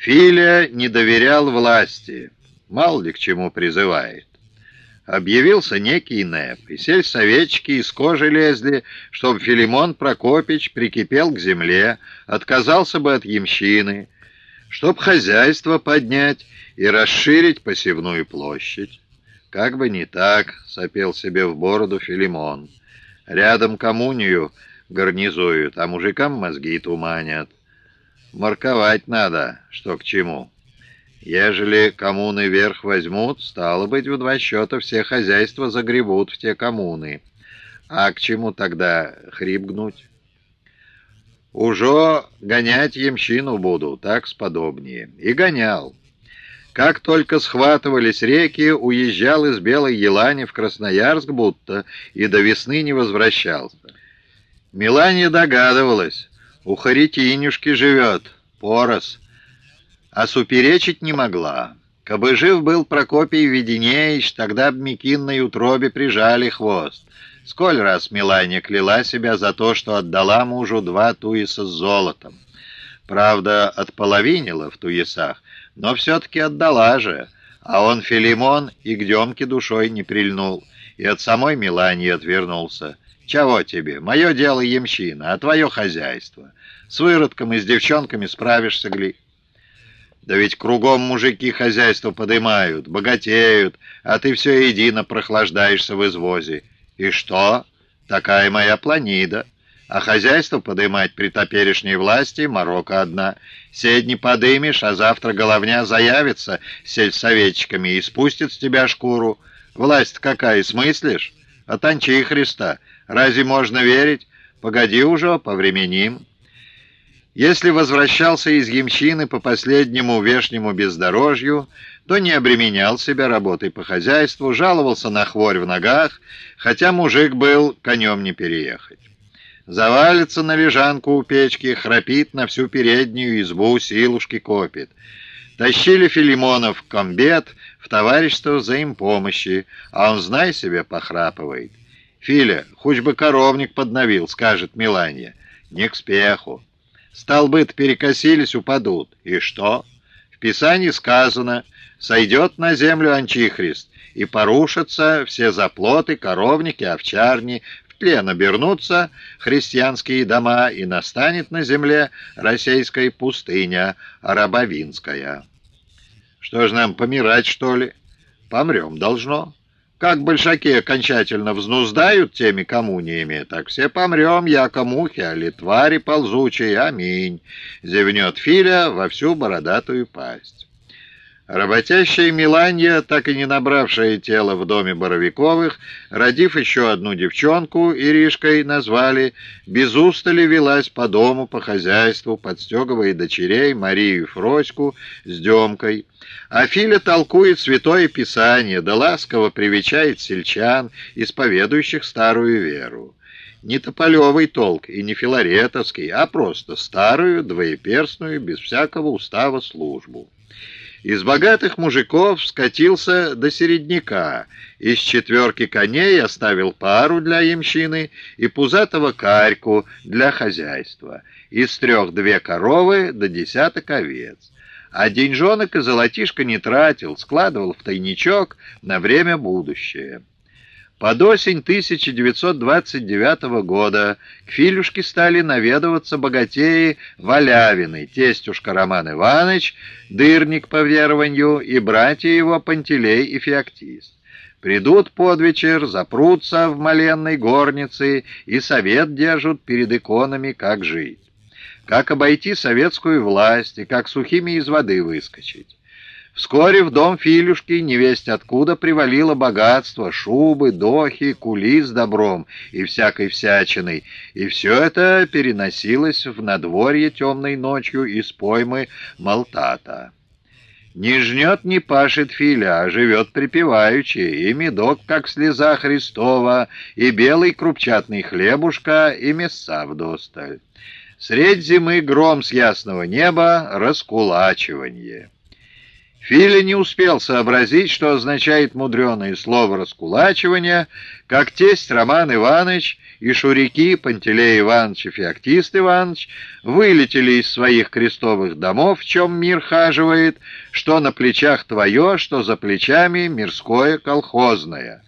Филя не доверял власти, мало ли к чему призывает. Объявился некий НЭП, и сельсоветчики из кожи лезли, чтобы Филимон Прокопич прикипел к земле, отказался бы от ямщины, чтоб хозяйство поднять и расширить посевную площадь. Как бы не так, сопел себе в бороду Филимон. Рядом коммунию гарнизуют, а мужикам мозги туманят. Марковать надо, что к чему. Ежели коммуны верх возьмут, стало быть, в два счета все хозяйства загребут в те коммуны. А к чему тогда хрип гнуть? Уже гонять ямщину буду, так сподобнее. И гонял. Как только схватывались реки, уезжал из Белой Елани в Красноярск будто и до весны не возвращался. Милане догадывалась, у Харитинюшки живет, порос, а суперечить не могла. Кабы жив был Прокопий Веденеич, тогда б Микинной утробе прижали хвост. Сколь раз Милане кляла себя за то, что отдала мужу два туиса с золотом. Правда, отполовинила в туесах, но все-таки отдала же, а он, Филимон, и к Демке душой не прильнул, и от самой Милании отвернулся. «Чего тебе? Мое дело ямщина, а твое хозяйство. С выродком и с девчонками справишься, Гли». Да ведь кругом мужики хозяйство подымают, богатеют, а ты все едино прохлаждаешься в извозе. И что? Такая моя планида. А хозяйство подымать при топерешней власти морока одна. Седни подымешь, а завтра головня заявится сельсоветчиками и спустит с тебя шкуру. Власть какая, смыслишь? Отончи Христа. Разве можно верить? Погоди уже, повременим. Если возвращался из Ямщины по последнему вешнему бездорожью, то не обременял себя работой по хозяйству, жаловался на хворь в ногах, хотя мужик был конем не переехать. Завалится на лежанку у печки, храпит на всю переднюю избу, силушки копит. Тащили Филимонов в комбет, в товарищество взаимпомощи, а он, знай себе, похрапывает. «Филя, хоть бы коровник подновил», — скажет Миланья. «Не к спеху». Столбы-то перекосились, упадут. И что? В Писании сказано, сойдет на землю Анчихрист, и порушатся все заплоты, коровники, овчарни, в тлен обернутся христианские дома, и настанет на земле российская пустыня, арабовинская. Что ж нам, помирать, что ли? Помрем должно. Как большаки окончательно взнуздают теми коммуниями, так все помрем, яко мухи, али твари ползучие, аминь, зевнет Филя во всю бородатую пасть. Работящая Миланья, так и не набравшая тело в доме Боровиковых, родив еще одну девчонку, Иришкой назвали, без устали велась по дому, по хозяйству, подстегивая дочерей Марию и Фроську с Демкой. А Филя толкует Святое Писание, да ласково привечает сельчан, исповедующих старую веру. Не тополевый толк и не филаретовский, а просто старую, двоеперстную, без всякого устава службу. Из богатых мужиков скатился до середняка, из четверки коней оставил пару для ямщины и пузатого карьку для хозяйства, из трех две коровы до десяток овец. А деньжонок и золотишко не тратил, складывал в тайничок на время будущее. Под осень 1929 года к Филюшке стали наведываться богатеи Валявины, тестюшка Роман Иванович, дырник по верованию, и братья его Пантелей и Феоктист. Придут под вечер, запрутся в маленной горнице и совет держат перед иконами, как жить. Как обойти советскую власть и как сухими из воды выскочить. Вскоре в дом Филюшки невесть откуда привалило богатство, шубы, дохи, кули с добром и всякой всячиной, и все это переносилось в надворье темной ночью из поймы Малтата. Не жнет, не пашет Филя, а живет припеваючи, и медок, как слеза Христова, и белый крупчатный хлебушка, и места вдосталь. Средь зимы гром с ясного неба, раскулачивание. Филя не успел сообразить, что означает мудреное слово «раскулачивание», как тесть Роман Иванович и шурики Пантелей Иванович и Феоктист Иванович вылетели из своих крестовых домов, в чем мир хаживает, что на плечах твое, что за плечами мирское колхозное.